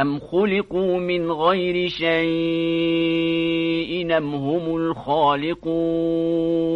أم خلقوا من غير شيء أم هم الخالقون